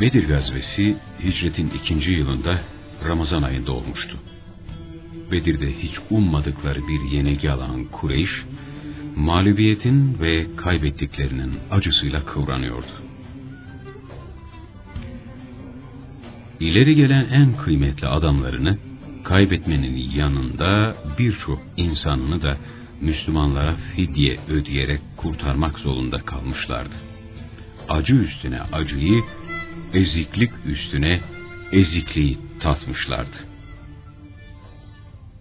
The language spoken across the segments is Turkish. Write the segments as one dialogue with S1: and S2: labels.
S1: Bedir gazvesi hicretin ikinci yılında Ramazan ayında olmuştu. Bedir'de hiç ummadıkları bir yenilgi alan Kureyş, mağlubiyetin ve kaybettiklerinin acısıyla kıvranıyordu. İleri gelen en kıymetli adamlarını kaybetmenin yanında birçok insanını da Müslümanlara fidye ödeyerek kurtarmak zorunda kalmışlardı. Acı üstüne acıyı, eziklik üstüne ezikliği tatmışlardı.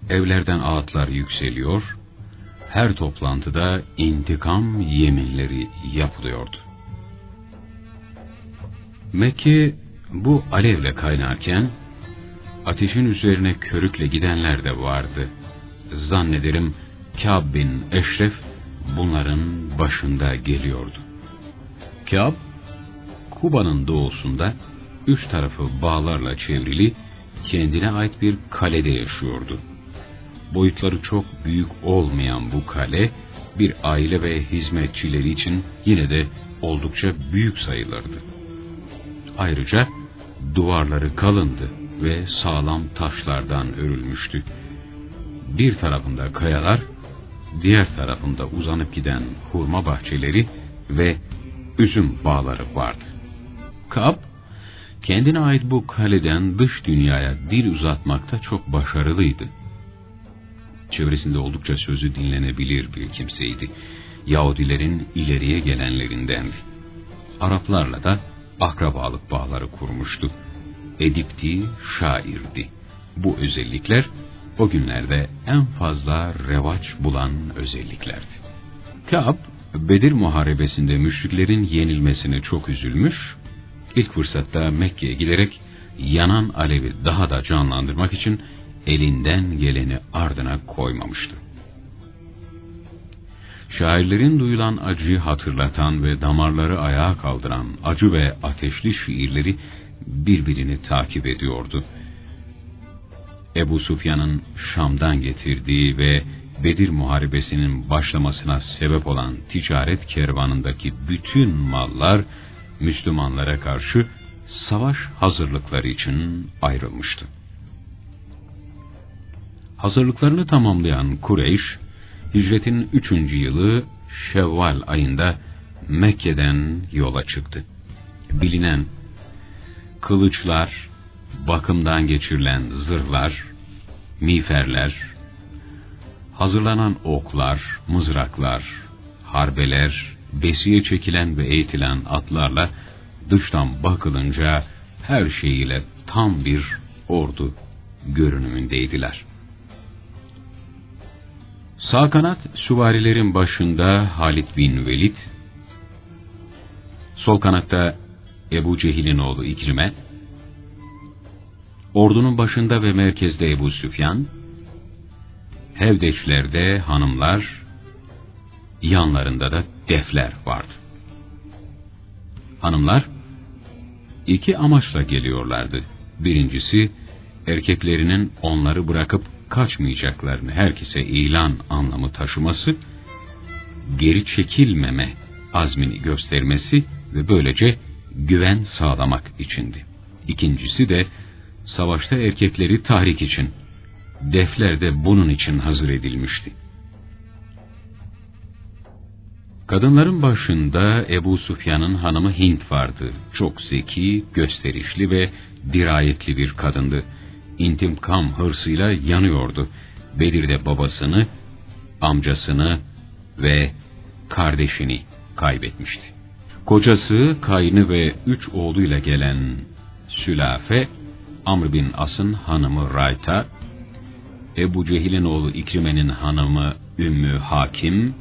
S1: Evlerden ağıtlar yükseliyor, her toplantıda intikam yeminleri yapılıyordu. Mekke bu alevle kaynarken ateşin üzerine körükle gidenler de vardı. Zannederim Kâb bin Eşref bunların başında geliyordu. Kâb, Kuba'nın doğusunda üç tarafı bağlarla çevrili kendine ait bir kalede yaşıyordu. Boyutları çok büyük olmayan bu kale bir aile ve hizmetçileri için yine de oldukça büyük sayılırdı. Ayrıca duvarları kalındı ve sağlam taşlardan örülmüştü. Bir tarafında kayalar, diğer tarafında uzanıp giden hurma bahçeleri ve üzüm bağları vardı. Kab, kendine ait bu kaleden dış dünyaya dil uzatmakta çok başarılıydı. Çevresinde oldukça sözü dinlenebilir bir kimseydi. Yahudilerin ileriye gelenlerindendi. Araplarla da akrabalık bağları kurmuştu. Edipti, şairdi. Bu özellikler o günlerde en fazla revaç bulan özelliklerdi. Ka'b, Bedir Muharebesi'nde müşriklerin yenilmesine çok üzülmüş, ilk fırsatta Mekke'ye giderek yanan alevi daha da canlandırmak için elinden geleni ardına koymamıştı. Şairlerin duyulan acıyı hatırlatan ve damarları ayağa kaldıran acı ve ateşli şiirleri birbirini takip ediyordu. Ebu Sufyan'ın Şam'dan getirdiği ve Bedir Muharebesi'nin başlamasına sebep olan ticaret kervanındaki bütün mallar Müslümanlara karşı savaş hazırlıkları için ayrılmıştı. Hazırlıklarını tamamlayan Kureyş, hicretin üçüncü yılı Şevval ayında Mekke'den yola çıktı. Bilinen kılıçlar, bakımdan geçirilen zırhlar, miğferler, hazırlanan oklar, mızraklar, harbeler, besiye çekilen ve eğitilen atlarla dıştan bakılınca her şeyiyle tam bir ordu görünümündeydiler. Sağ kanat süvarilerin başında Halid bin Velid, sol kanatta Ebu Cehil'in oğlu İkrime, ordunun başında ve merkezde Ebu Süfyan, Hevdeçlerde hanımlar, yanlarında da defler vardı. Hanımlar iki amaçla geliyorlardı. Birincisi erkeklerinin onları bırakıp kaçmayacaklarını herkese ilan anlamı taşıması, geri çekilmeme azmini göstermesi ve böylece güven sağlamak içindi. İkincisi de savaşta erkekleri tahrik için, defler de bunun için hazır edilmişti. Kadınların başında Ebu Sufyan'ın hanımı Hint vardı. Çok zeki, gösterişli ve dirayetli bir kadındı. İntikam hırsıyla yanıyordu. Bedir'de babasını, amcasını ve kardeşini kaybetmişti. Kocası, kaynı ve üç oğluyla gelen Sülafe, Amr bin As'ın hanımı Rayta, Ebu Cehil'in oğlu İkrime'nin hanımı Ümmü Hakim,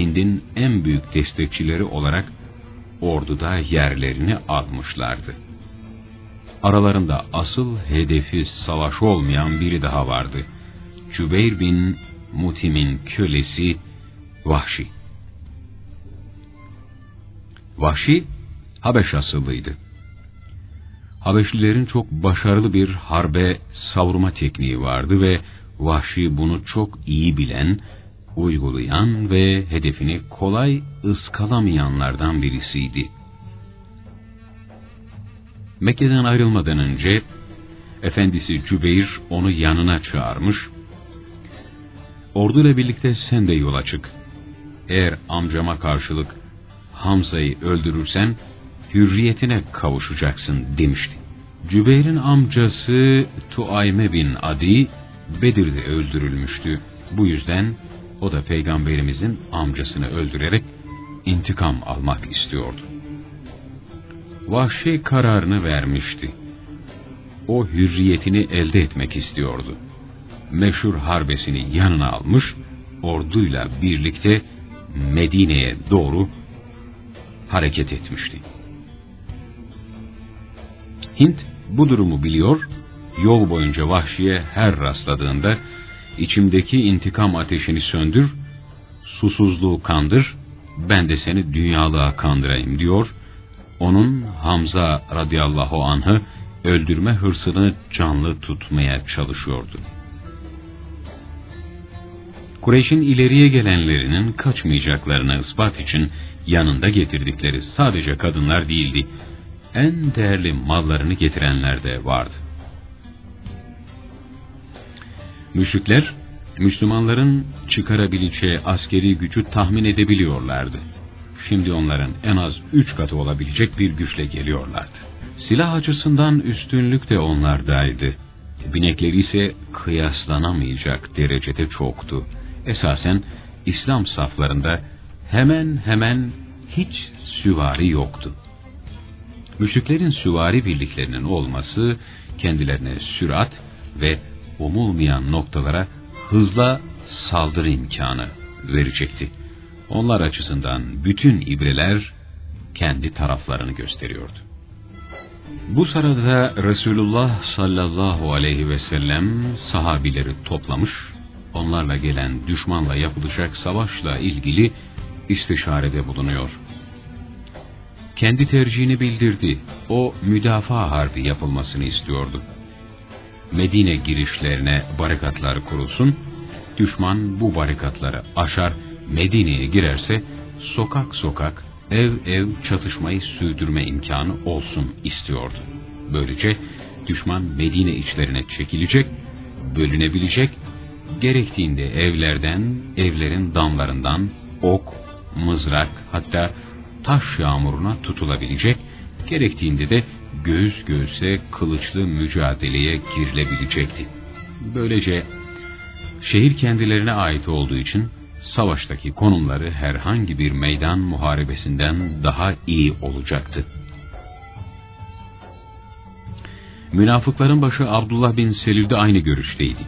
S1: Hind'in en büyük destekçileri olarak orduda yerlerini almışlardı. Aralarında asıl hedefi savaş olmayan biri daha vardı. Cübeyr bin Mutim'in kölesi Vahşi. Vahşi, Habeş asıllıydı. Habeşlilerin çok başarılı bir harbe savurma tekniği vardı ve Vahşi bunu çok iyi bilen, uygulayan ve hedefini kolay ıskalamayanlardan birisiydi. Mekke'den ayrılmadan önce efendisi Cübeyr onu yanına çağırmış. Orduyla birlikte sen de yola çık. Eğer amcama karşılık Hamza'yı öldürürsen hürriyetine kavuşacaksın demişti. Cübeyr'in amcası Tuayme bin Adi Bedir'de öldürülmüştü. Bu yüzden o da peygamberimizin amcasını öldürerek intikam almak istiyordu. Vahşi kararını vermişti. O hürriyetini elde etmek istiyordu. Meşhur harbesini yanına almış, orduyla birlikte Medine'ye doğru hareket etmişti. Hint bu durumu biliyor, yol boyunca vahşiye her rastladığında içimdeki intikam ateşini söndür, susuzluğu kandır, ben de seni dünyalığa kandırayım diyor. Onun Hamza radıyallahu anh'ı öldürme hırsını canlı tutmaya çalışıyordu. Kureyş'in ileriye gelenlerinin kaçmayacaklarını ispat için yanında getirdikleri sadece kadınlar değildi. En değerli mallarını getirenler de vardı. Müşrikler, Müslümanların çıkarabileceği askeri gücü tahmin edebiliyorlardı. Şimdi onların en az üç katı olabilecek bir güçle geliyorlardı. Silah açısından üstünlük de onlardaydı. Binekleri ise kıyaslanamayacak derecede çoktu. Esasen İslam saflarında hemen hemen hiç süvari yoktu. Müşriklerin süvari birliklerinin olması kendilerine sürat ve umulmayan noktalara hızla saldırı imkanı verecekti. Onlar açısından bütün ibreler kendi taraflarını gösteriyordu. Bu sırada Resulullah sallallahu aleyhi ve sellem sahabileri toplamış, onlarla gelen düşmanla yapılacak savaşla ilgili istişarede bulunuyor. Kendi tercihini bildirdi. O müdafaa harbi yapılmasını istiyordu. Medine girişlerine barikatlar kurulsun, düşman bu barikatları aşar, Medine'ye girerse sokak sokak, ev ev çatışmayı sürdürme imkanı olsun istiyordu. Böylece düşman Medine içlerine çekilecek, bölünebilecek, gerektiğinde evlerden, evlerin damlarından ok, mızrak hatta taş yağmuruna tutulabilecek, gerektiğinde de göğüs göğüse kılıçlı mücadeleye girilebilecekti. Böylece şehir kendilerine ait olduğu için savaştaki konumları herhangi bir meydan muharebesinden daha iyi olacaktı. Münafıkların başı Abdullah bin Selül de aynı görüşteydi.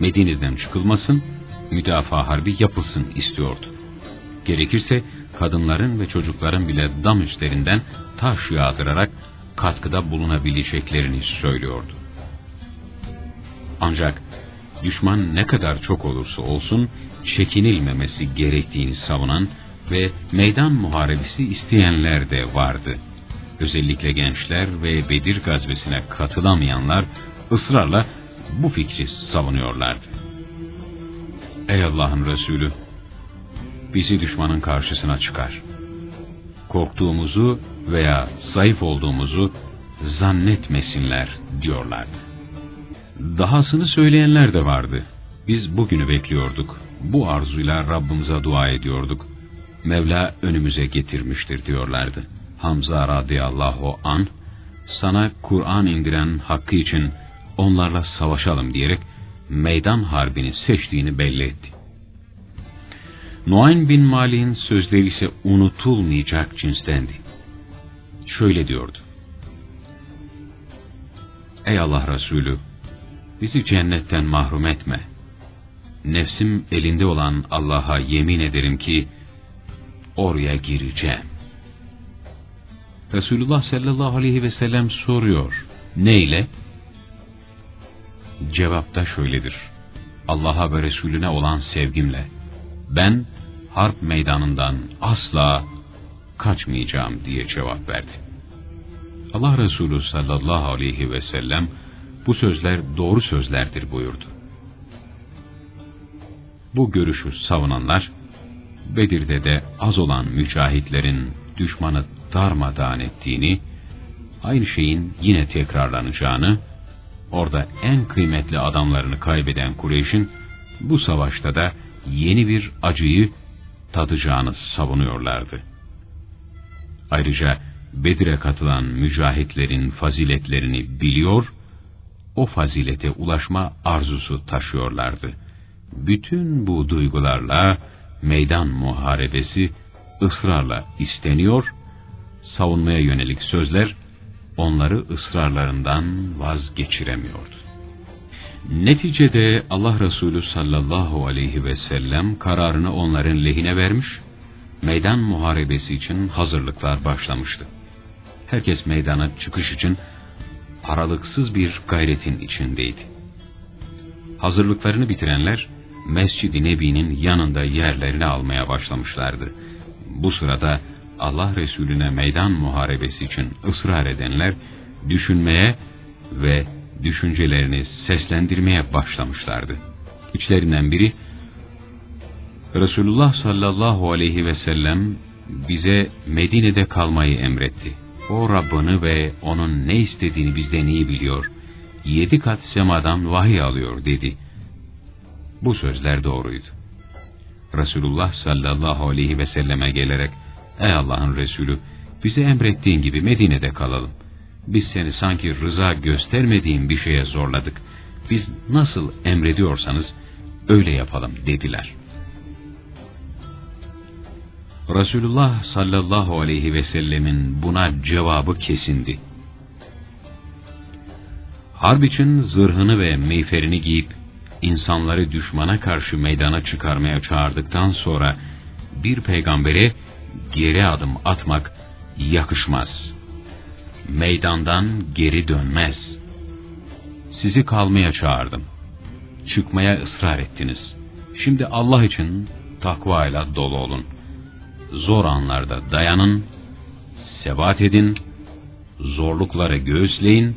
S1: Medine'den çıkılmasın, müdafaa harbi yapılsın istiyordu. Gerekirse kadınların ve çocukların bile dam üstlerinden taş yağdırarak katkıda bulunabileceklerini söylüyordu. Ancak düşman ne kadar çok olursa olsun çekinilmemesi gerektiğini savunan ve meydan muharebesi isteyenler de vardı. Özellikle gençler ve Bedir gazvesine katılamayanlar ısrarla bu fikri savunuyorlardı. Ey Allah'ın Resulü! Bizi düşmanın karşısına çıkar. Korktuğumuzu veya zayıf olduğumuzu zannetmesinler diyorlardı. Dahasını söyleyenler de vardı. Biz bugünü bekliyorduk. Bu arzuyla Rabbimize dua ediyorduk. Mevla önümüze getirmiştir diyorlardı. Hamza radıyallahu an sana Kur'an indiren hakkı için onlarla savaşalım diyerek meydan harbini seçtiğini belli etti. Nuayn bin Malik'in sözleri ise unutulmayacak cinstendi. Şöyle diyordu. Ey Allah Resulü! Bizi cennetten mahrum etme. Nefsim elinde olan Allah'a yemin ederim ki oraya gireceğim. Resulullah sallallahu aleyhi ve sellem soruyor. Neyle? Cevapta şöyledir. Allah'a ve Resulüne olan sevgimle. Ben harp meydanından asla kaçmayacağım diye cevap verdi. Allah Resulü sallallahu aleyhi ve sellem bu sözler doğru sözlerdir buyurdu. Bu görüşü savunanlar, Bedir'de de az olan mücahitlerin düşmanı darmadağın ettiğini, aynı şeyin yine tekrarlanacağını, orada en kıymetli adamlarını kaybeden Kureyş'in bu savaşta da yeni bir acıyı tadacağını savunuyorlardı. Ayrıca Bedir'e katılan mücahitlerin faziletlerini biliyor, o fazilete ulaşma arzusu taşıyorlardı. Bütün bu duygularla meydan muharebesi ısrarla isteniyor, savunmaya yönelik sözler onları ısrarlarından vazgeçiremiyordu. Neticede Allah Resulü sallallahu aleyhi ve sellem kararını onların lehine vermiş, meydan muharebesi için hazırlıklar başlamıştı. Herkes meydana çıkış için aralıksız bir gayretin içindeydi. Hazırlıklarını bitirenler Mescid-i Nebi'nin yanında yerlerini almaya başlamışlardı. Bu sırada Allah Resulüne meydan muharebesi için ısrar edenler düşünmeye ve düşüncelerini seslendirmeye başlamışlardı. İçlerinden biri Resulullah sallallahu aleyhi ve sellem bize Medine'de kalmayı emretti. O Rabbini ve onun ne istediğini bizden iyi biliyor. Yedi kat semadan vahiy alıyor dedi. Bu sözler doğruydu. Resulullah sallallahu aleyhi ve selleme gelerek Ey Allah'ın Resulü bize emrettiğin gibi Medine'de kalalım. Biz seni sanki rıza göstermediğin bir şeye zorladık. Biz nasıl emrediyorsanız öyle yapalım dediler. Resulullah sallallahu aleyhi ve sellemin buna cevabı kesindi. Harp için zırhını ve meyferini giyip insanları düşmana karşı meydana çıkarmaya çağırdıktan sonra bir peygambere geri adım atmak yakışmaz. Meydandan geri dönmez. Sizi kalmaya çağırdım. Çıkmaya ısrar ettiniz. Şimdi Allah için takvayla dolu olun. Zor anlarda dayanın, sebat edin, zorlukları göğüsleyin.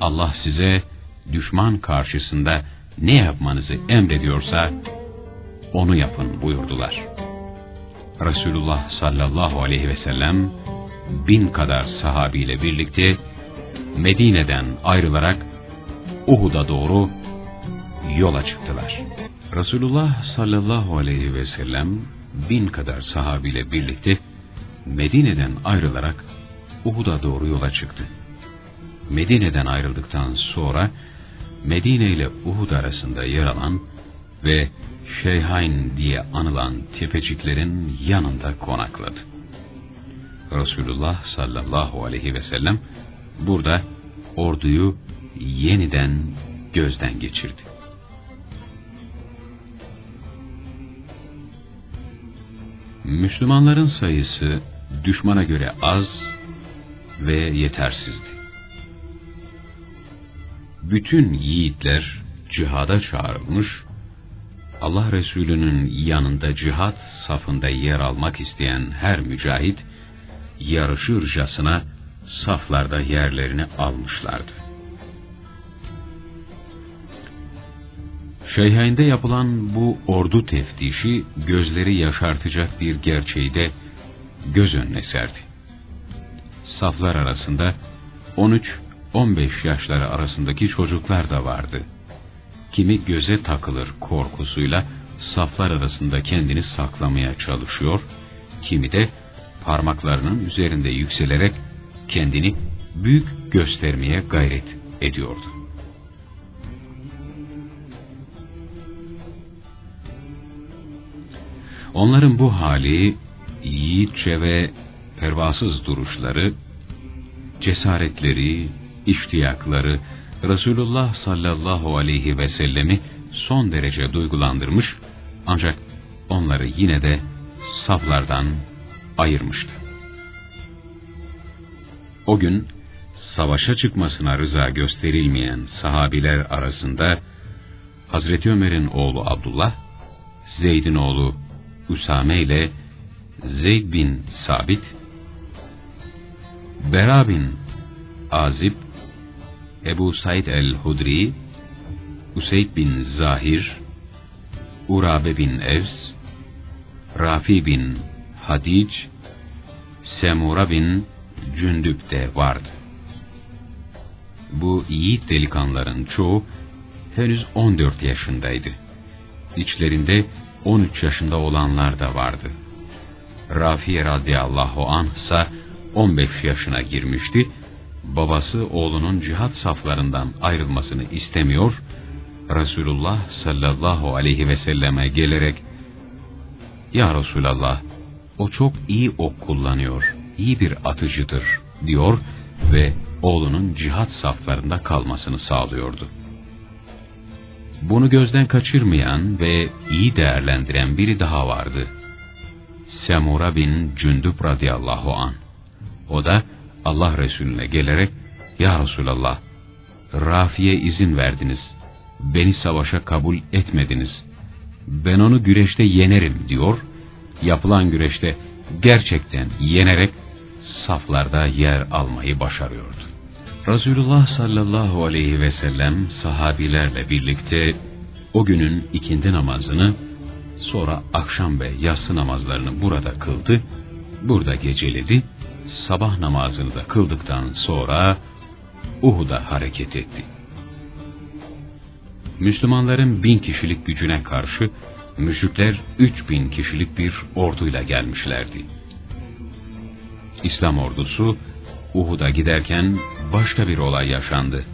S1: Allah size düşman karşısında ne yapmanızı emrediyorsa onu yapın buyurdular. Resulullah sallallahu aleyhi ve sellem bin kadar sahabiyle birlikte Medine'den ayrılarak Uhud'a doğru yola çıktılar. Resulullah sallallahu aleyhi ve sellem bin kadar sahabiyle birlikte Medine'den ayrılarak Uhud'a doğru yola çıktı. Medine'den ayrıldıktan sonra Medine ile Uhud arasında yer alan ve Şeyhain diye anılan tepeciklerin yanında konakladı. Resulullah sallallahu aleyhi ve sellem burada orduyu yeniden gözden geçirdi. Müslümanların sayısı düşmana göre az ve yetersizdi. Bütün yiğitler cihada çağrılmış, Allah Resulü'nün yanında cihat safında yer almak isteyen her mücahit, yarışırcasına saflarda yerlerini almışlardı. Şeyhayn'de yapılan bu ordu teftişi gözleri yaşartacak bir gerçeği de göz önüne serdi. Saflar arasında 13-15 yaşları arasındaki çocuklar da vardı. Kimi göze takılır korkusuyla saflar arasında kendini saklamaya çalışıyor, kimi de parmaklarının üzerinde yükselerek kendini büyük göstermeye gayret ediyordu. Onların bu hali, yiğitçe ve pervasız duruşları, cesaretleri, iştiyakları, Resulullah sallallahu aleyhi ve sellemi son derece duygulandırmış, ancak onları yine de saflardan ayırmıştı. O gün savaşa çıkmasına rıza gösterilmeyen sahabiler arasında Hazreti Ömer'in oğlu Abdullah, Zeyd'in oğlu Usame ile Zeyd bin Sabit, Bera bin Azib, Ebu Said el-Hudri, Useyd bin Zahir, Urabe bin Evs, Rafi bin Hadic, Semura bin Cündüp de vardı. Bu yiğit delikanların çoğu henüz 14 yaşındaydı. İçlerinde 13 yaşında olanlar da vardı. Rafi radıyallahu anh ise 15 yaşına girmişti. Babası oğlunun cihat saflarından ayrılmasını istemiyor. Resulullah sallallahu aleyhi ve selleme gelerek Ya Resulallah o çok iyi ok kullanıyor, iyi bir atıcıdır diyor ve oğlunun cihat saflarında kalmasını sağlıyordu. Bunu gözden kaçırmayan ve iyi değerlendiren biri daha vardı. Semura bin Cündüb radıyallahu an. O da Allah Resulüne gelerek, Ya Resulallah, Rafi'ye izin verdiniz, beni savaşa kabul etmediniz. Ben onu güreşte yenerim diyor, yapılan güreşte gerçekten yenerek saflarda yer almayı başarıyordu. Resulullah sallallahu aleyhi ve sellem sahabilerle birlikte o günün ikindi namazını sonra akşam ve yatsı namazlarını burada kıldı, burada geceledi, sabah namazını da kıldıktan sonra Uhud'a hareket etti. Müslümanların bin kişilik gücüne karşı müşrikler üç bin kişilik bir orduyla gelmişlerdi. İslam ordusu Uhud'a giderken başka bir olay yaşandı.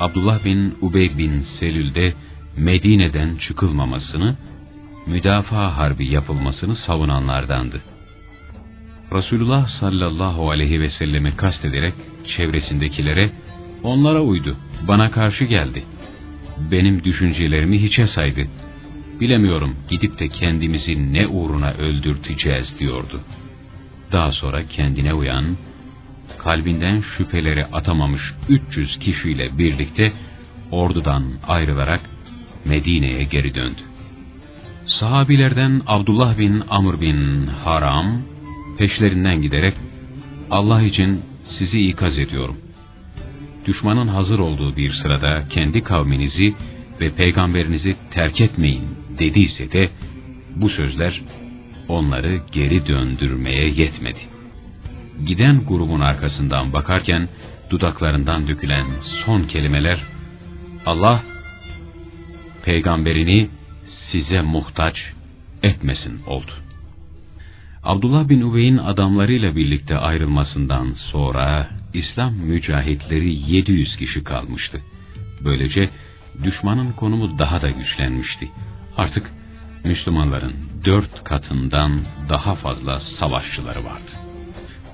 S1: Abdullah bin Ubey bin Selül'de Medine'den çıkılmamasını, müdafaa harbi yapılmasını savunanlardandı. Resulullah sallallahu aleyhi ve selleme kastederek çevresindekilere onlara uydu, bana karşı geldi. Benim düşüncelerimi hiçe saydı. Bilemiyorum gidip de kendimizi ne uğruna öldürteceğiz diyordu. Daha sonra kendine uyan, kalbinden şüpheleri atamamış 300 kişiyle birlikte ordudan ayrılarak Medine'ye geri döndü. Sahabilerden Abdullah bin Amr bin Haram peşlerinden giderek Allah için sizi ikaz ediyorum. Düşmanın hazır olduğu bir sırada kendi kavminizi ve peygamberinizi terk etmeyin dediyse de bu sözler onları geri döndürmeye yetmedi. Giden grubun arkasından bakarken dudaklarından dökülen son kelimeler Allah peygamberini size muhtaç etmesin oldu. Abdullah bin Ubey'in adamlarıyla birlikte ayrılmasından sonra İslam mücahitleri 700 kişi kalmıştı. Böylece düşmanın konumu daha da güçlenmişti. Artık Müslümanların dört katından daha fazla savaşçıları vardı.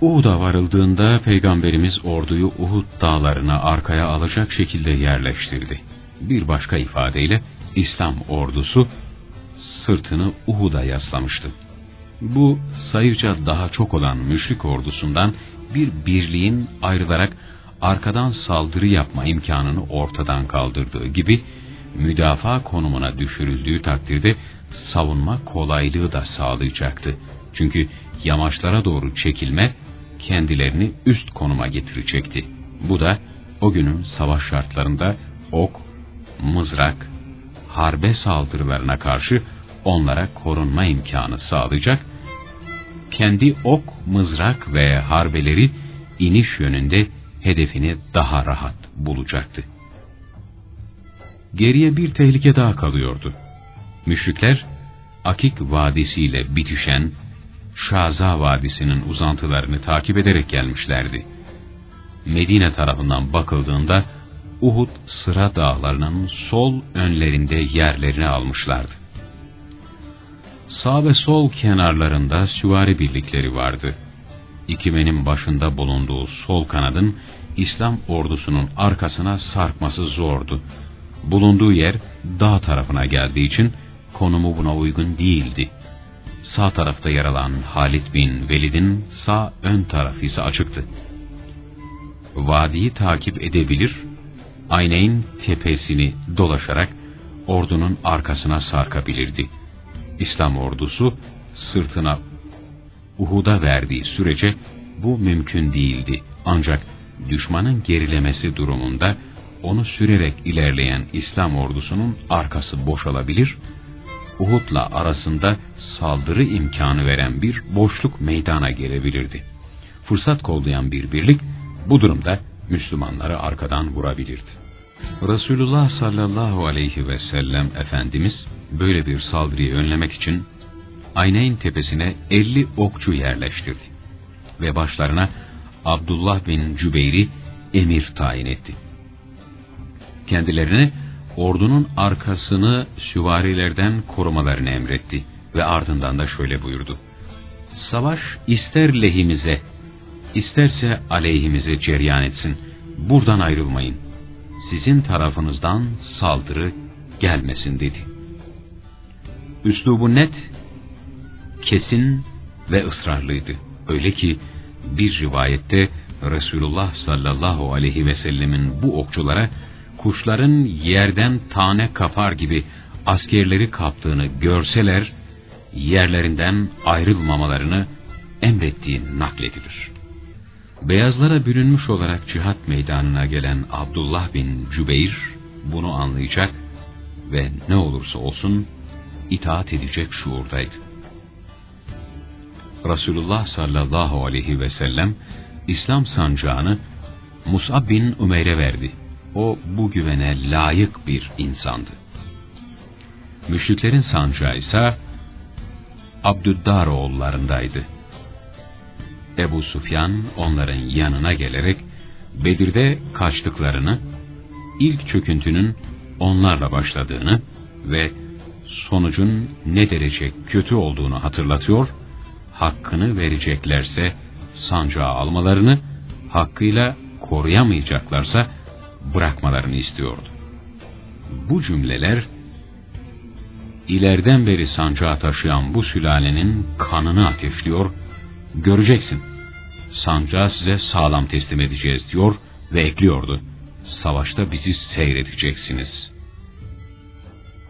S1: Uhud'a varıldığında Peygamberimiz orduyu Uhud dağlarına arkaya alacak şekilde yerleştirdi. Bir başka ifadeyle İslam ordusu sırtını Uhud'a yaslamıştı. Bu sayıca daha çok olan müşrik ordusundan bir birliğin ayrılarak arkadan saldırı yapma imkanını ortadan kaldırdığı gibi müdafaa konumuna düşürüldüğü takdirde savunma kolaylığı da sağlayacaktı. Çünkü yamaçlara doğru çekilme kendilerini üst konuma getirecekti. Bu da o günün savaş şartlarında ok, mızrak, harbe saldırılarına karşı onlara korunma imkanı sağlayacak, kendi ok, mızrak ve harbeleri iniş yönünde hedefini daha rahat bulacaktı. Geriye bir tehlike daha kalıyordu. Müşrikler, Akik Vadisi ile bitişen Şaza Vadisi'nin uzantılarını takip ederek gelmişlerdi. Medine tarafından bakıldığında Uhud sıra dağlarının sol önlerinde yerlerini almışlardı. Sağ ve sol kenarlarında süvari birlikleri vardı. İkimenin başında bulunduğu sol kanadın İslam ordusunun arkasına sarkması zordu. Bulunduğu yer dağ tarafına geldiği için konumu buna uygun değildi. Sağ tarafta yer alan Halid bin Velid'in sağ ön tarafı ise açıktı. Vadiyi takip edebilir, Ayneyn tepesini dolaşarak ordunun arkasına sarkabilirdi. İslam ordusu sırtına Uhud'a verdiği sürece bu mümkün değildi. Ancak düşmanın gerilemesi durumunda onu sürerek ilerleyen İslam ordusunun arkası boşalabilir, Uhud'la arasında saldırı imkanı veren bir boşluk meydana gelebilirdi. Fırsat kollayan bir birlik bu durumda Müslümanları arkadan vurabilirdi. Resulullah sallallahu aleyhi ve sellem Efendimiz böyle bir saldırıyı önlemek için Ayneyn tepesine 50 okçu yerleştirdi ve başlarına Abdullah bin Cübeyr'i emir tayin etti. Kendilerine ordunun arkasını süvarilerden korumalarını emretti ve ardından da şöyle buyurdu. Savaş ister lehimize, isterse aleyhimize ceryan etsin. Buradan ayrılmayın. Sizin tarafınızdan saldırı gelmesin dedi. Üslubu net, kesin ve ısrarlıydı. Öyle ki bir rivayette Resulullah sallallahu aleyhi ve sellemin bu okçulara kuşların yerden tane kapar gibi askerleri kaptığını görseler, yerlerinden ayrılmamalarını emrettiği nakledilir. Beyazlara bürünmüş olarak cihat meydanına gelen Abdullah bin Cübeyr bunu anlayacak ve ne olursa olsun itaat edecek şuurdaydı. Resulullah sallallahu aleyhi ve sellem İslam sancağını Mus'ab bin Umeyr'e verdi. O bu güvene layık bir insandı. Müşriklerin sancağı ise Abdüddar oğullarındaydı. Ebu Sufyan onların yanına gelerek Bedir'de kaçtıklarını, ilk çöküntünün onlarla başladığını ve sonucun ne derece kötü olduğunu hatırlatıyor, hakkını vereceklerse sancağı almalarını, hakkıyla koruyamayacaklarsa bırakmalarını istiyordu. Bu cümleler, ilerden beri sancağı taşıyan bu sülalenin kanını ateşliyor, göreceksin, sancağı size sağlam teslim edeceğiz diyor ve ekliyordu, savaşta bizi seyredeceksiniz.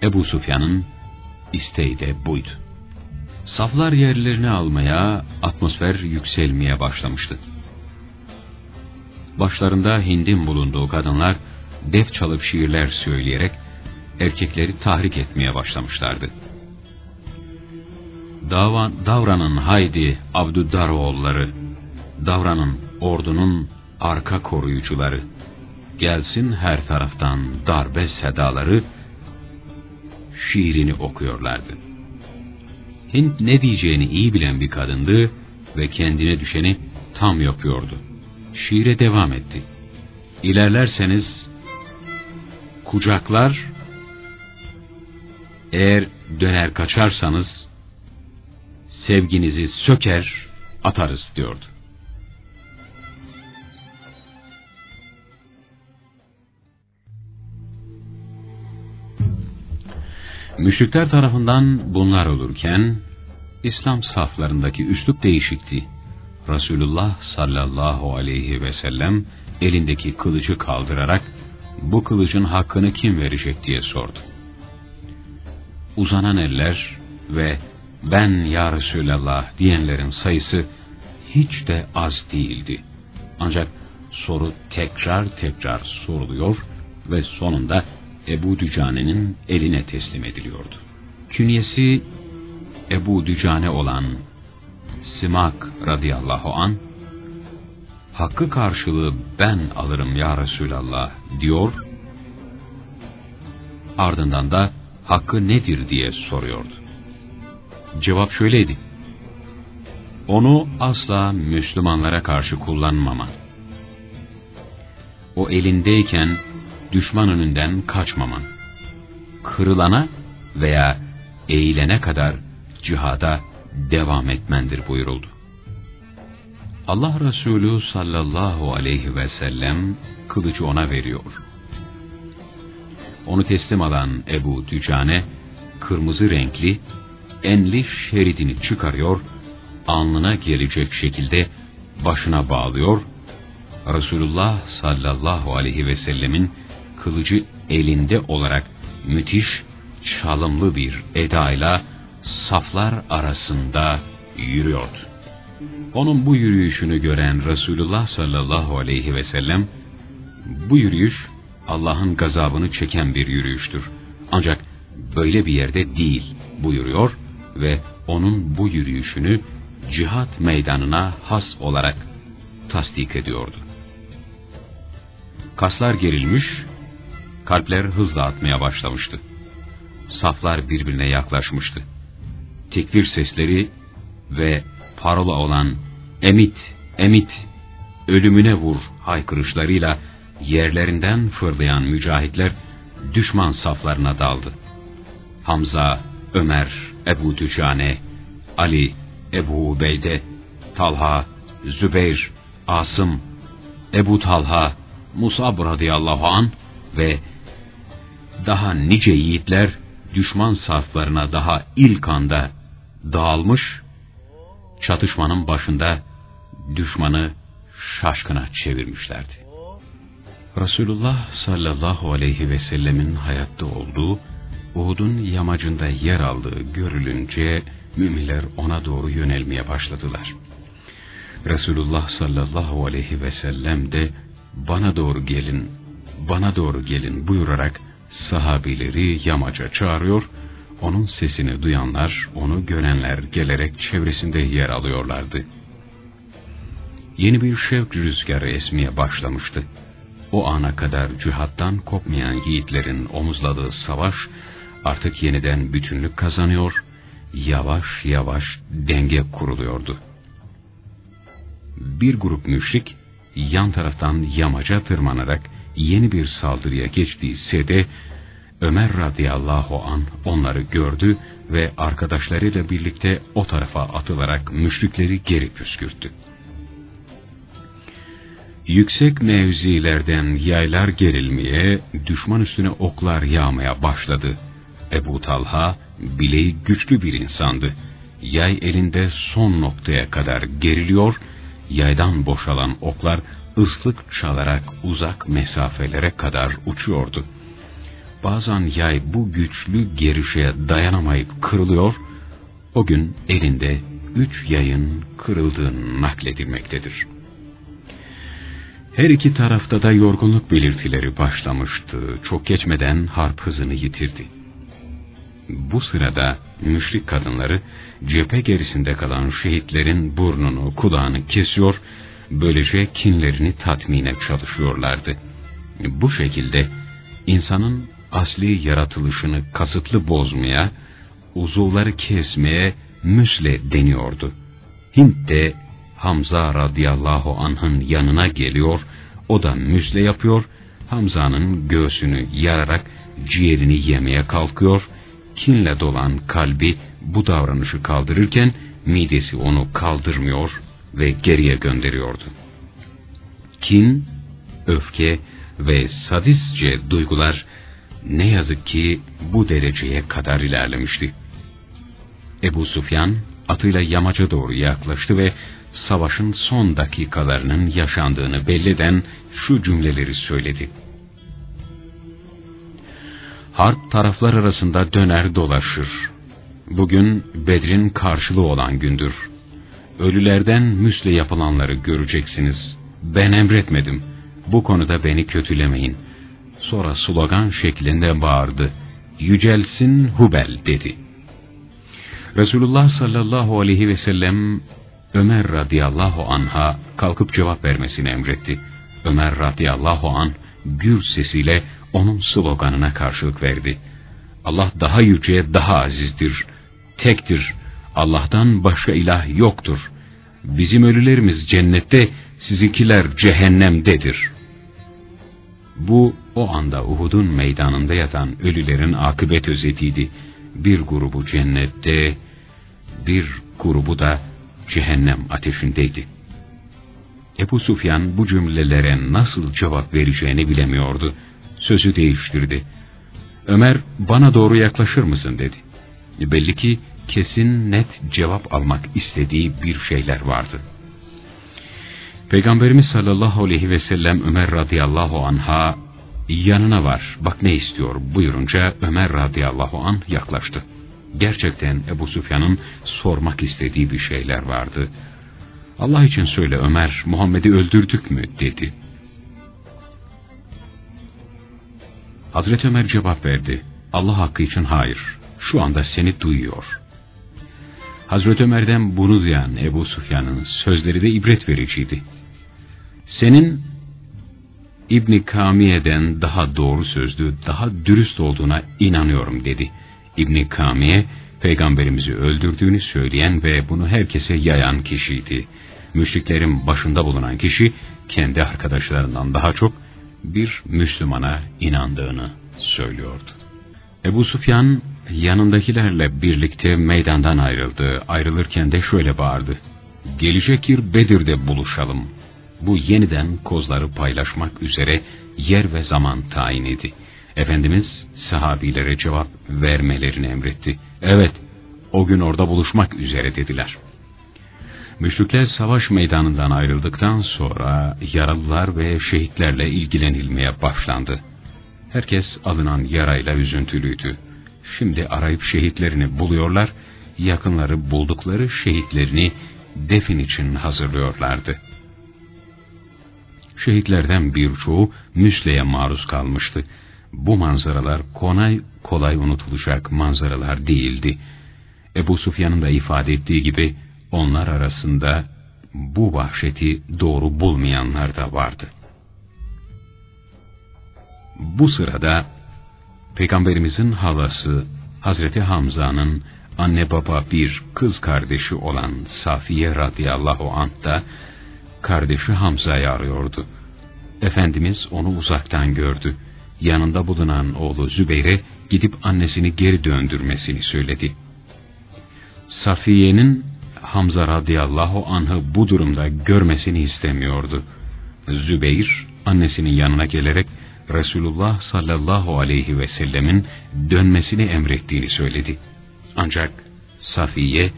S1: Ebu Sufyan'ın isteği de buydu. Saflar yerlerini almaya, atmosfer yükselmeye başlamıştı. Başlarında hindin bulunduğu kadınlar def çalıp şiirler söyleyerek erkekleri tahrik etmeye başlamışlardı. Davan, Davran'ın haydi Abdüddaroğulları, Davran'ın ordunun arka koruyucuları, gelsin her taraftan darbe sedaları, şiirini okuyorlardı. Hint ne diyeceğini iyi bilen bir kadındı ve kendine düşeni tam yapıyordu. Şiire devam etti. İlerlerseniz kucaklar, eğer döner kaçarsanız sevginizi söker atarız diyordu. Müşrikler tarafından bunlar olurken, İslam saflarındaki üslup değişikti. Resulullah sallallahu aleyhi ve sellem elindeki kılıcı kaldırarak, bu kılıcın hakkını kim verecek diye sordu. Uzanan eller ve ben ya Resulallah diyenlerin sayısı hiç de az değildi. Ancak soru tekrar tekrar soruluyor ve sonunda Ebu Dücane'nin eline teslim ediliyordu. Künyesi Ebu Dücane olan Simak radıyallahu an hakkı karşılığı ben alırım ya Resulallah diyor, ardından da hakkı nedir diye soruyordu. Cevap şöyleydi. Onu asla Müslümanlara karşı kullanmama. O elindeyken düşman önünden kaçmaman. Kırılana veya eğilene kadar cihada devam etmendir buyuruldu. Allah Resulü sallallahu aleyhi ve sellem kılıcı ona veriyor. Onu teslim alan Ebu Dücane, kırmızı renkli, enli şeridini çıkarıyor, alnına gelecek şekilde başına bağlıyor, Resulullah sallallahu aleyhi ve sellemin kılıcı elinde olarak müthiş, çalımlı bir edayla saflar arasında yürüyordu. Onun bu yürüyüşünü gören Resulullah sallallahu aleyhi ve sellem, bu yürüyüş Allah'ın gazabını çeken bir yürüyüştür. Ancak böyle bir yerde değil buyuruyor ve onun bu yürüyüşünü cihat meydanına has olarak tasdik ediyordu. Kaslar gerilmiş, kalpler hızla atmaya başlamıştı. Saflar birbirine yaklaşmıştı. Tekbir sesleri ve parola olan emit, emit, ölümüne vur haykırışlarıyla yerlerinden fırlayan mücahitler düşman saflarına daldı. Hamza, Ömer, Ebu Tücane, Ali, Ebu Ubeyde, Talha, Zübeyr, Asım, Ebu Talha, Musab radıyallahu an ve daha nice yiğitler düşman saflarına daha ilk anda dağılmış, çatışmanın başında düşmanı şaşkına çevirmişlerdi. Resulullah sallallahu aleyhi ve sellemin hayatta olduğu, Uhud'un yamacında yer aldığı görülünce müminler ona doğru yönelmeye başladılar. Resulullah sallallahu aleyhi ve sellem de bana doğru gelin, bana doğru gelin buyurarak sahabileri yamaca çağırıyor, onun sesini duyanlar, onu görenler gelerek çevresinde yer alıyorlardı. Yeni bir şevk rüzgarı esmeye başlamıştı. O ana kadar cihattan kopmayan yiğitlerin omuzladığı savaş artık yeniden bütünlük kazanıyor, yavaş yavaş denge kuruluyordu. Bir grup müşrik yan taraftan yamaca tırmanarak yeni bir saldırıya geçtiyse de Ömer radıyallahu an onları gördü ve arkadaşlarıyla birlikte o tarafa atılarak müşrikleri geri püskürttü. Yüksek mevzilerden yaylar gerilmeye, düşman üstüne oklar yağmaya başladı. Ebu Talha, bileği güçlü bir insandı. Yay elinde son noktaya kadar geriliyor, yaydan boşalan oklar ıslık çalarak uzak mesafelere kadar uçuyordu. Bazen yay bu güçlü gerişe dayanamayıp kırılıyor, o gün elinde üç yayın kırıldığını nakledilmektedir. Her iki tarafta da yorgunluk belirtileri başlamıştı. Çok geçmeden harp hızını yitirdi. Bu sırada müşrik kadınları cephe gerisinde kalan şehitlerin burnunu, kulağını kesiyor, böylece kinlerini tatmine çalışıyorlardı. Bu şekilde insanın asli yaratılışını kasıtlı bozmaya, uzuvları kesmeye müsle deniyordu. Hint de Hamza radıyallahu anh'ın yanına geliyor, o da müsle yapıyor, Hamza'nın göğsünü yararak ciğerini yemeye kalkıyor, kinle dolan kalbi bu davranışı kaldırırken midesi onu kaldırmıyor ve geriye gönderiyordu. Kin, öfke ve sadistçe duygular ne yazık ki bu dereceye kadar ilerlemişti. Ebu Sufyan atıyla yamaca doğru yaklaştı ve savaşın son dakikalarının yaşandığını belli eden şu cümleleri söyledi. Harp taraflar arasında döner dolaşır. Bugün Bedir'in karşılığı olan gündür. Ölülerden müsle yapılanları göreceksiniz. Ben emretmedim. Bu konuda beni kötülemeyin. Sonra slogan şeklinde bağırdı. Yücelsin Hubel dedi. Resulullah sallallahu aleyhi ve sellem Ömer radıyallahu anha kalkıp cevap vermesini emretti. Ömer radıyallahu an gür sesiyle onun sloganına karşılık verdi. Allah daha yüce, daha azizdir, tektir. Allah'tan başka ilah yoktur. Bizim ölülerimiz cennette, sizinkiler cehennemdedir. Bu o anda Uhud'un meydanında yatan ölülerin akıbet özetiydi. Bir grubu cennette, bir grubu da cehennem ateşindeydi. Ebu Sufyan bu cümlelere nasıl cevap vereceğini bilemiyordu. Sözü değiştirdi. Ömer bana doğru yaklaşır mısın dedi. Belli ki kesin net cevap almak istediği bir şeyler vardı. Peygamberimiz sallallahu aleyhi ve sellem Ömer radıyallahu anha yanına var bak ne istiyor buyurunca Ömer radıyallahu an yaklaştı. Gerçekten Ebu Sufyan'ın sormak istediği bir şeyler vardı. Allah için söyle Ömer, Muhammed'i öldürdük mü dedi. Hazreti Ömer cevap verdi. Allah hakkı için hayır. Şu anda seni duyuyor. Hazreti Ömer'den bunu duyan Ebu Sufyan'ın sözleri de ibret vericiydi. Senin İbni Kamiye'den daha doğru sözlü, daha dürüst olduğuna inanıyorum dedi. İbni Kamiye, peygamberimizi öldürdüğünü söyleyen ve bunu herkese yayan kişiydi. Müşriklerin başında bulunan kişi, kendi arkadaşlarından daha çok bir Müslümana inandığını söylüyordu. Ebu Sufyan yanındakilerle birlikte meydandan ayrıldı. Ayrılırken de şöyle bağırdı. Gelecek yıl Bedir'de buluşalım. Bu yeniden kozları paylaşmak üzere yer ve zaman tayin idi. Efendimiz sahabilere cevap vermelerini emretti. Evet, o gün orada buluşmak üzere dediler. Müşrikler savaş meydanından ayrıldıktan sonra yaralılar ve şehitlerle ilgilenilmeye başlandı. Herkes alınan yarayla üzüntülüydü. Şimdi arayıp şehitlerini buluyorlar, yakınları buldukları şehitlerini defin için hazırlıyorlardı. Şehitlerden birçoğu müsleye maruz kalmıştı. Bu manzaralar kolay kolay unutulacak manzaralar değildi. Ebu Sufyan'ın da ifade ettiği gibi onlar arasında bu vahşeti doğru bulmayanlar da vardı. Bu sırada Peygamberimizin halası Hazreti Hamza'nın anne baba bir kız kardeşi olan Safiye radıyallahu anh da kardeşi Hamza'yı arıyordu. Efendimiz onu uzaktan gördü. Yanında bulunan oğlu Zübeyre gidip annesini geri döndürmesini söyledi. Safiye'nin Hamza radıyallahu anh'ı bu durumda görmesini istemiyordu. Zübeyir annesinin yanına gelerek Resulullah sallallahu aleyhi ve sellemin dönmesini emrettiğini söyledi. Ancak Safiye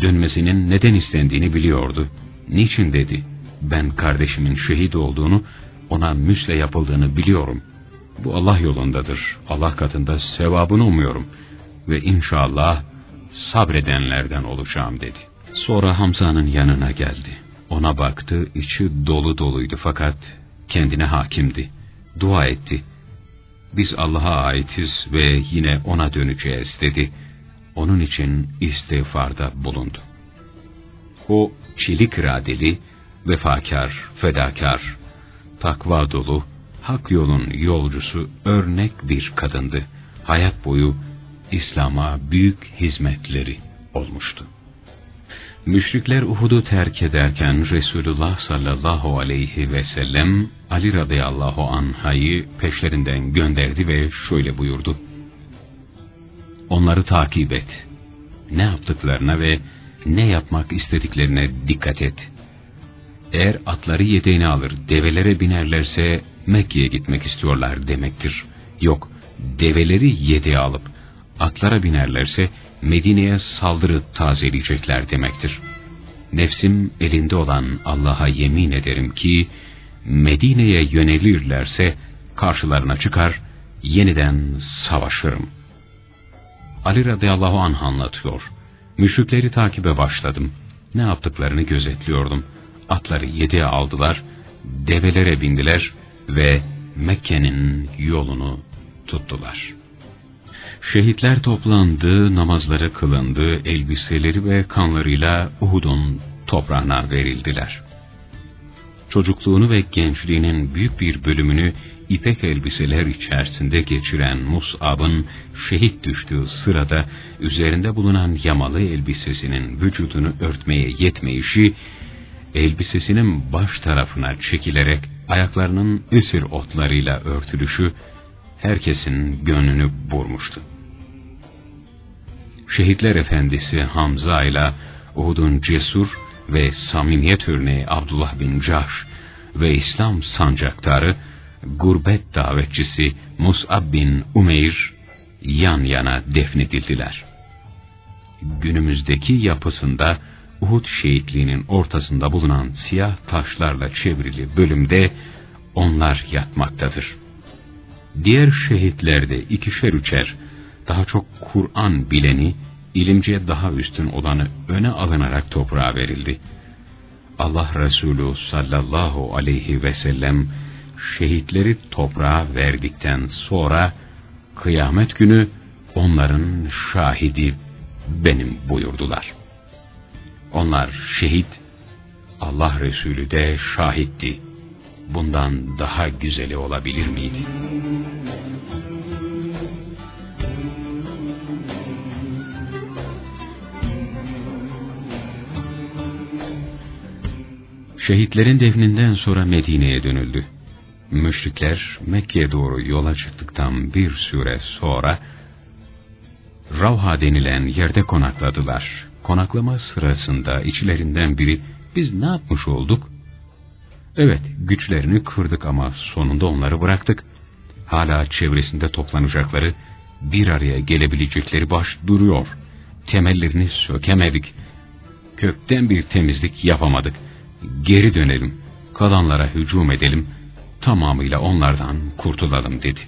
S1: dönmesinin neden istendiğini biliyordu. Niçin dedi, ben kardeşimin şehit olduğunu, ona müsle yapıldığını biliyorum. Bu Allah yolundadır, Allah katında sevabını umuyorum ve inşallah sabredenlerden olacağım dedi. Sonra Hamza'nın yanına geldi. Ona baktı, içi dolu doluydu fakat kendine hakimdi. Dua etti. Biz Allah'a aitiz ve yine ona döneceğiz dedi. Onun için istiğfarda bulundu. O çelik iradeli, vefakar, fedakar, takva dolu, hak yolun yolcusu örnek bir kadındı. Hayat boyu İslam'a büyük hizmetleri olmuştu. Müşrikler Uhud'u terk ederken Resulullah sallallahu aleyhi ve sellem Ali radıyallahu anhayı peşlerinden gönderdi ve şöyle buyurdu. Onları takip et. Ne yaptıklarına ve ne yapmak istediklerine dikkat et. Eğer atları yedeğine alır, develere binerlerse Mekke'ye gitmek istiyorlar demektir. Yok, develeri yedeğe alıp atlara binerlerse Medine'ye saldırı tazeleyecekler demektir. Nefsim elinde olan Allah'a yemin ederim ki, Medine'ye yönelirlerse karşılarına çıkar, yeniden savaşırım. Ali radıyallahu anh anlatıyor. Müşrikleri takibe başladım. Ne yaptıklarını gözetliyordum. Atları yediye aldılar, develere bindiler ve Mekke'nin yolunu tuttular.'' Şehitler toplandı, namazları kılındı, elbiseleri ve kanlarıyla Uhud'un toprağına verildiler. Çocukluğunu ve gençliğinin büyük bir bölümünü ipek elbiseler içerisinde geçiren Mus'ab'ın şehit düştüğü sırada üzerinde bulunan yamalı elbisesinin vücudunu örtmeye yetmeyişi, elbisesinin baş tarafına çekilerek ayaklarının üsür otlarıyla örtülüşü, herkesin gönlünü vurmuştu. Şehitler Efendisi Hamza ile Uhud'un cesur ve samimiyet örneği Abdullah bin Cahş ve İslam sancaktarı gurbet davetçisi Mus'ab bin Umeyr yan yana defnedildiler. Günümüzdeki yapısında Uhud şehitliğinin ortasında bulunan siyah taşlarla çevrili bölümde onlar yatmaktadır. Diğer şehitlerde ikişer üçer daha çok Kur'an bileni, ilimce daha üstün olanı öne alınarak toprağa verildi. Allah Resulü sallallahu aleyhi ve sellem şehitleri toprağa verdikten sonra kıyamet günü onların şahidi benim buyurdular. Onlar şehit, Allah Resulü de şahitti. bundan daha güzeli olabilir miydi? Şehitlerin defninden sonra Medine'ye dönüldü. Müşrikler Mekke'ye doğru yola çıktıktan bir süre sonra Ravha denilen yerde konakladılar. Konaklama sırasında içlerinden biri biz ne yapmış olduk? Evet güçlerini kırdık ama sonunda onları bıraktık. Hala çevresinde toplanacakları bir araya gelebilecekleri baş duruyor. Temellerini sökemedik. Kökten bir temizlik yapamadık. Geri dönelim. Kalanlara hücum edelim. Tamamıyla onlardan kurtulalım dedi.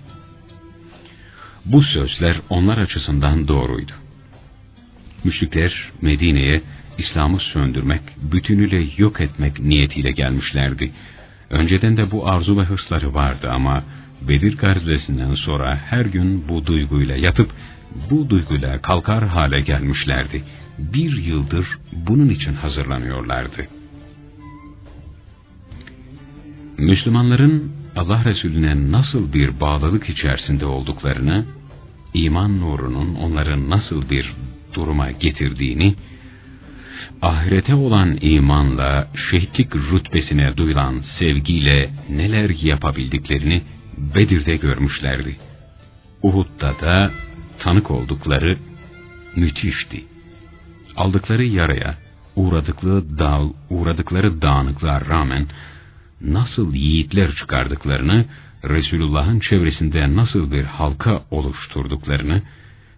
S1: Bu sözler onlar açısından doğruydu. Müşrikler Medine'ye İslam'ı söndürmek, bütünüyle yok etmek niyetiyle gelmişlerdi. Önceden de bu arzu ve hırsları vardı ama Bedir gazvesinden sonra her gün bu duyguyla yatıp bu duyguyla kalkar hale gelmişlerdi. Bir yıldır bunun için hazırlanıyorlardı. Müslümanların Allah Resulüne nasıl bir bağlılık içerisinde olduklarını, iman nurunun onları nasıl bir duruma getirdiğini, ahirete olan imanla, şehitlik rütbesine duyulan sevgiyle neler yapabildiklerini Bedir'de görmüşlerdi. Uhud'da da tanık oldukları müthişti. Aldıkları yaraya, uğradıkları dağ, uğradıkları dağınıklığa rağmen nasıl yiğitler çıkardıklarını, Resulullah'ın çevresinde nasıl bir halka oluşturduklarını,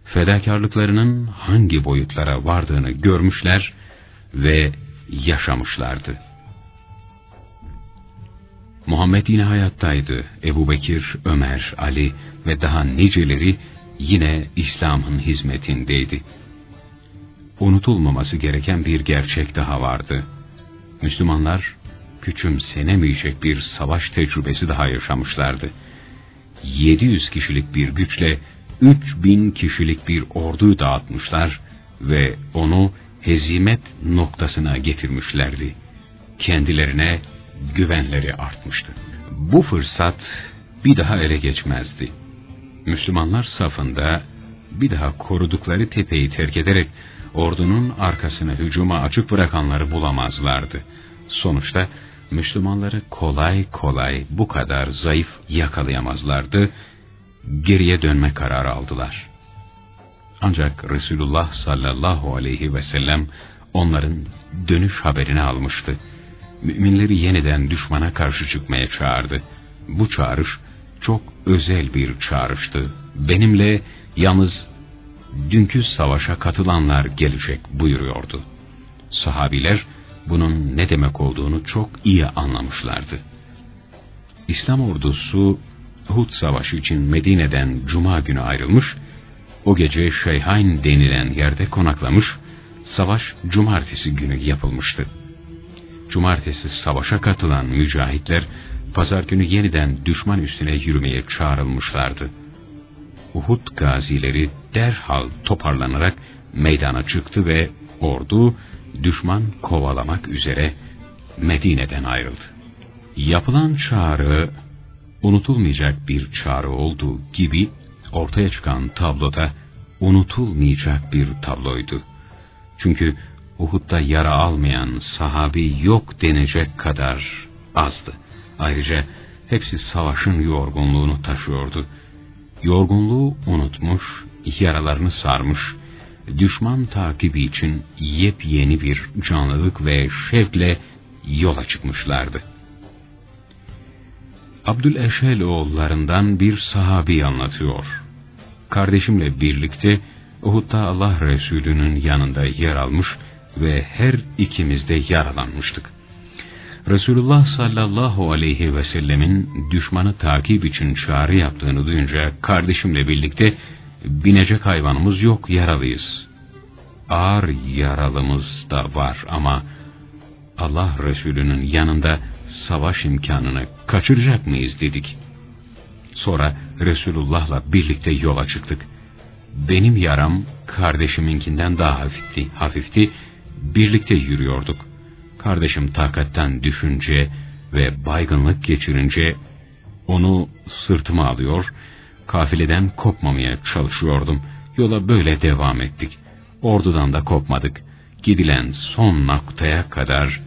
S1: fedakarlıklarının hangi boyutlara vardığını görmüşler ve yaşamışlardı. Muhammed yine hayattaydı. Ebu Bekir, Ömer, Ali ve daha niceleri yine İslam'ın hizmetindeydi. Unutulmaması gereken bir gerçek daha vardı. Müslümanlar küçümsenemeyecek bir savaş tecrübesi daha yaşamışlardı. 700 kişilik bir güçle 3000 kişilik bir orduyu dağıtmışlar ve onu hezimet noktasına getirmişlerdi. Kendilerine güvenleri artmıştı. Bu fırsat bir daha ele geçmezdi. Müslümanlar safında bir daha korudukları tepeyi terk ederek ordunun arkasını hücuma açık bırakanları bulamazlardı. Sonuçta Müslümanları kolay kolay bu kadar zayıf yakalayamazlardı, geriye dönme kararı aldılar. Ancak Resulullah sallallahu aleyhi ve sellem onların dönüş haberini almıştı. Müminleri yeniden düşmana karşı çıkmaya çağırdı. Bu çağrış çok özel bir çağrıştı. Benimle yalnız dünkü savaşa katılanlar gelecek buyuruyordu. Sahabiler, bunun ne demek olduğunu çok iyi anlamışlardı. İslam ordusu Uhud Savaşı için Medine'den Cuma günü ayrılmış, o gece Şeyhain denilen yerde konaklamış, savaş cumartesi günü yapılmıştı. Cumartesi savaşa katılan mücahitler, pazar günü yeniden düşman üstüne yürümeye çağrılmışlardı. Uhud gazileri derhal toparlanarak meydana çıktı ve ordu düşman kovalamak üzere Medine'den ayrıldı. Yapılan çağrı unutulmayacak bir çağrı olduğu gibi ortaya çıkan tabloda unutulmayacak bir tabloydu. Çünkü Uhud'da yara almayan sahabi yok denecek kadar azdı. Ayrıca hepsi savaşın yorgunluğunu taşıyordu. Yorgunluğu unutmuş, yaralarını sarmış, düşman takibi için yepyeni bir canlılık ve şevkle yola çıkmışlardı. Abdüleşel oğullarından bir sahabi anlatıyor. Kardeşimle birlikte Uhud'da Allah Resulü'nün yanında yer almış ve her ikimiz de yaralanmıştık. Resulullah sallallahu aleyhi ve sellemin düşmanı takip için çağrı yaptığını duyunca kardeşimle birlikte binecek hayvanımız yok yaralıyız. Ağır yaralımız da var ama Allah Resulü'nün yanında savaş imkanını kaçıracak mıyız dedik. Sonra Resulullah'la birlikte yola çıktık. Benim yaram kardeşiminkinden daha hafifti. hafifti. Birlikte yürüyorduk. Kardeşim takatten düşünce ve baygınlık geçirince onu sırtıma alıyor, kafileden kopmamaya çalışıyordum. Yola böyle devam ettik. Ordudan da kopmadık. Gidilen son noktaya kadar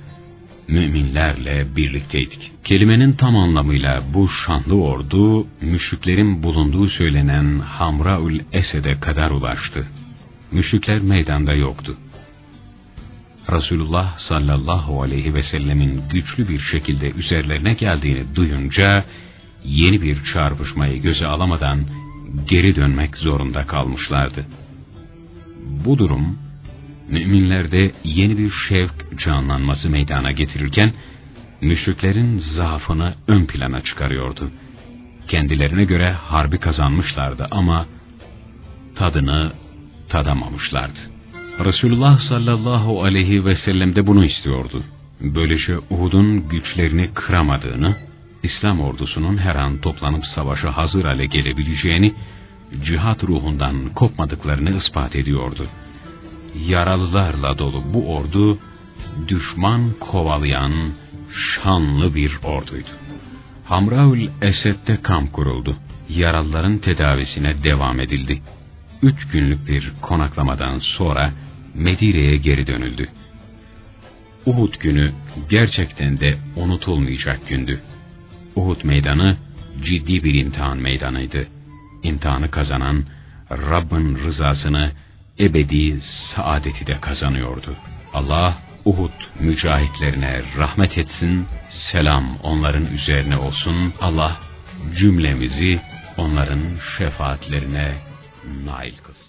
S1: müminlerle birlikteydik. Kelimenin tam anlamıyla bu şanlı ordu, müşriklerin bulunduğu söylenen Hamraül Esed'e kadar ulaştı. Müşrikler meydanda yoktu. Resulullah sallallahu aleyhi ve sellemin güçlü bir şekilde üzerlerine geldiğini duyunca, yeni bir çarpışmayı göze alamadan geri dönmek zorunda kalmışlardı. Bu durum, müminlerde yeni bir şevk canlanması meydana getirirken, müşriklerin zaafını ön plana çıkarıyordu. Kendilerine göre harbi kazanmışlardı ama tadını tadamamışlardı. Resulullah sallallahu aleyhi ve sellem de bunu istiyordu. Böylece Uhud'un güçlerini kıramadığını, İslam ordusunun her an toplanıp savaşa hazır hale gelebileceğini, cihat ruhundan kopmadıklarını ispat ediyordu. Yaralılarla dolu bu ordu, düşman kovalayan şanlı bir orduydu. Hamraül Esed'de kamp kuruldu. Yaralıların tedavisine devam edildi. Üç günlük bir konaklamadan sonra Medine'ye geri dönüldü. Uhud günü gerçekten de unutulmayacak gündü. Uhud meydanı ciddi bir imtihan meydanıydı. İmtihanı kazanan Rabbin rızasını ebedi saadeti de kazanıyordu. Allah Uhud mücahitlerine rahmet etsin, selam onların üzerine olsun. Allah cümlemizi onların şefaatlerine nail kılsın.